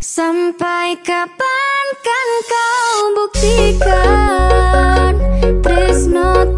Sampai kapan kan kau buktikan Tresno